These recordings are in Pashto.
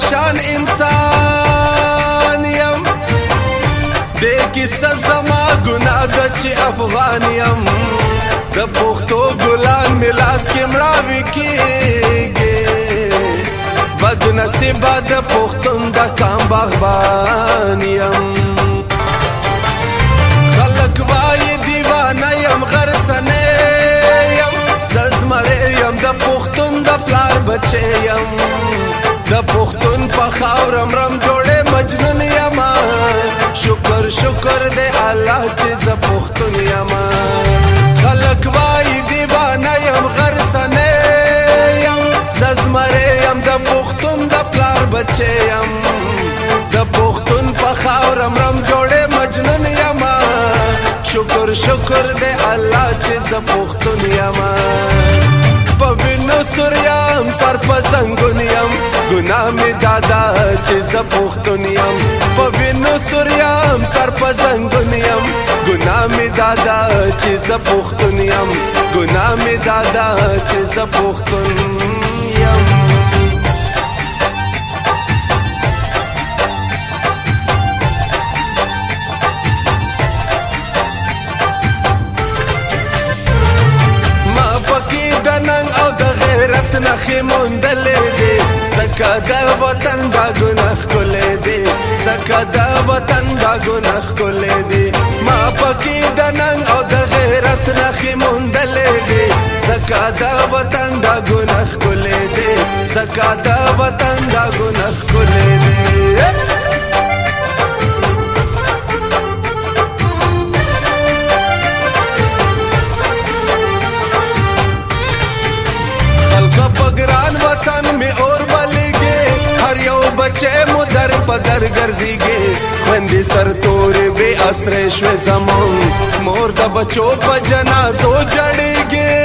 شان انسان یم دې کیسه زما ګناه ده چې افغان یم د پښتو ګلان ملاس کې مړاوي کېږي بد نصیبه د پښتون د کام هم په خاورم رم جوړې مجنون یم شکر شکر دې الله چې زه پښتون یم خلک وایي دیوانه یم غرسنه یم زه زمری یم د پښتون د پلار بچی یم د پښتون په خاورم رم جوړې مجنون یم شکر شکر دې الله چې زه پښتون یم په وینو سور یم سر په زنګون یم ګناه می دادا چې زپوختنیم په وینو سوريام سر په زنګونیم ګناه می دادا چې زپوختنیم ګناه می دادا چې زپوختنیم راخې موندلې دي زکه دا وطن دا ګناه کولې دي زکه دا وطن دا ګناه کولې دي ما پکې د نن او د غیرت راخې موندلې دي زکه دا وطن دا ګناه کولې دي زکه دا وطن دا ګناه کولې دي بچه مو در پدر ګرځيږي خوندې سر تورې به اسرې شوې زمون مور د بچو په جنازو جړېږي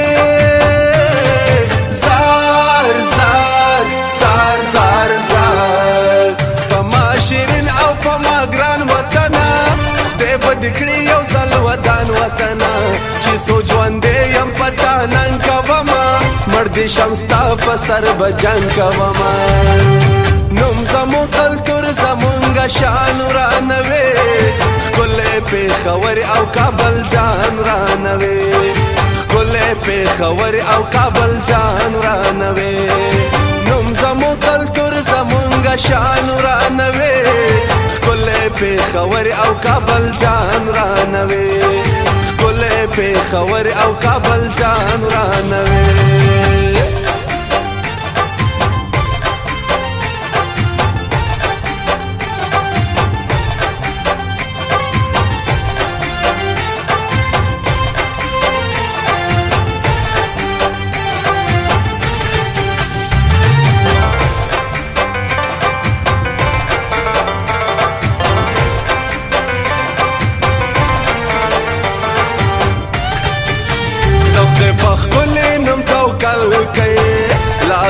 زار زار زار زار زار په ما شیرین او په ما ګران وطن خدای به دې کړی یو ځل ودان وطن چې سو ژوندې يم پتا نن کوما مرد شمستا فسر بجنګ کوما نوم زمو کلتور زمونږ شان رانوي خپل په خبر او کابل جان رانوي خپل په خبر او کابل جان رانوي نوم زمو کلتور زمونږ شان رانوي خپل په خبر او کابل جان رانوي خپل په خبر او کابل جان رانوي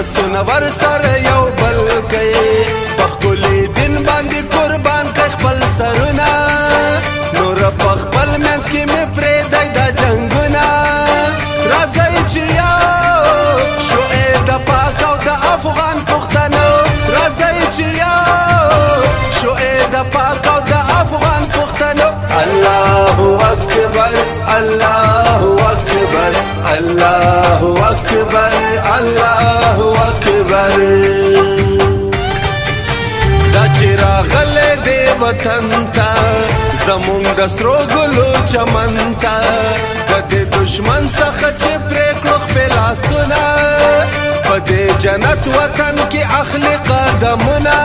لاسونه ور سره یو بل کوي په خپل دین باندې قربان کوي خپل سرونه نور په خپل منځ کې مې فرېدای دا جنگونه راځي چې یو شوې د پاک او د افغان پښتنو راځي چې یو شوې د پاک او د افغان پښتنو الله اکبر الله اکبر الله اکبر الله وطن تا زمونږ د سرو ګلو چمن تا کدی دشمن څخه چې پرې کړو خپل لاسونه په دې جنت وطن کې اخلي قدمونه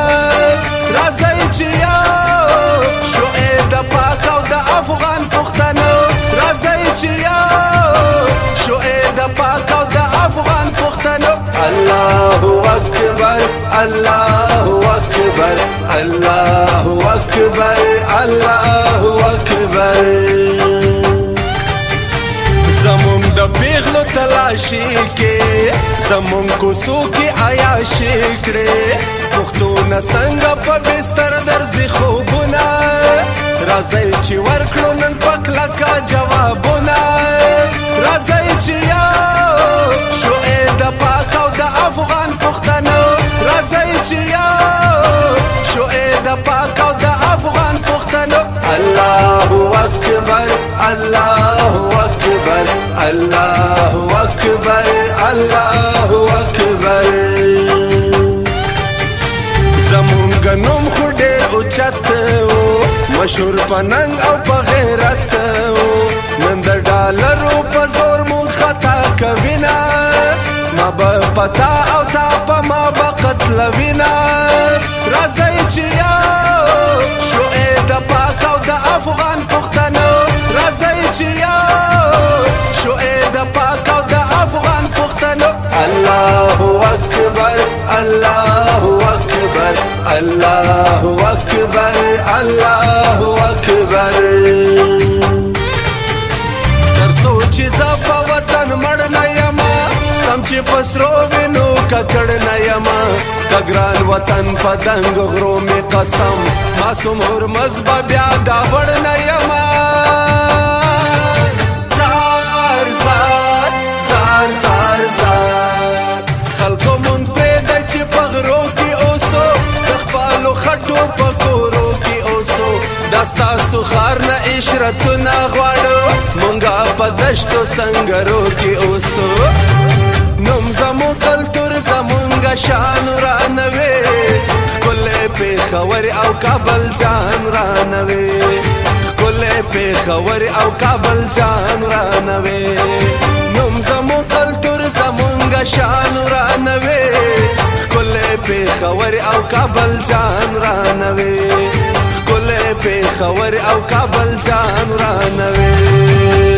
راځي چې یو شعې د پاک او د افغان پښتنو راځي چې یو شعې د پاک او د افغان پښتنو الله اکبر الله اکبر الله عیاشي کې زمون کو سو کې عیاشي کړې پښتون څنګه په بستر درځي خوبونه راځي چې ورکړو نن پکلا کا جوابونه راځي چې یو شو د پاک او د افغان پښتنو راځي چې یو شو د پاک او د افغان پښتنو الله اکبر الله چت وو مشهور پننګ او په غیرت وو نن د ډالرو په زور مون خطا کوینا ما به پتا او تا په ما به قتل وینا راځي چې یار الله اکبر الله اکبر تر سوچ زپ وطن مړ نه یما سم چې پسرو وینو ککړ نه یما کګران وطن په دنګ غرو می قسم معصوم هر مزبا بیا دا وړ نه یما برکتونه غواړو مونږه په دشتو سنگرو کې اوسو نوم زمو کلتور زمونږه شان رانوي خپل په خبر او کابل جان رانوي خپل په خبر او کابل جان رانوي نوم زمو کلتور زمونږه شان رانوي خپل په خبر او کابل جان رانوي پیښور او کابل جان را نوي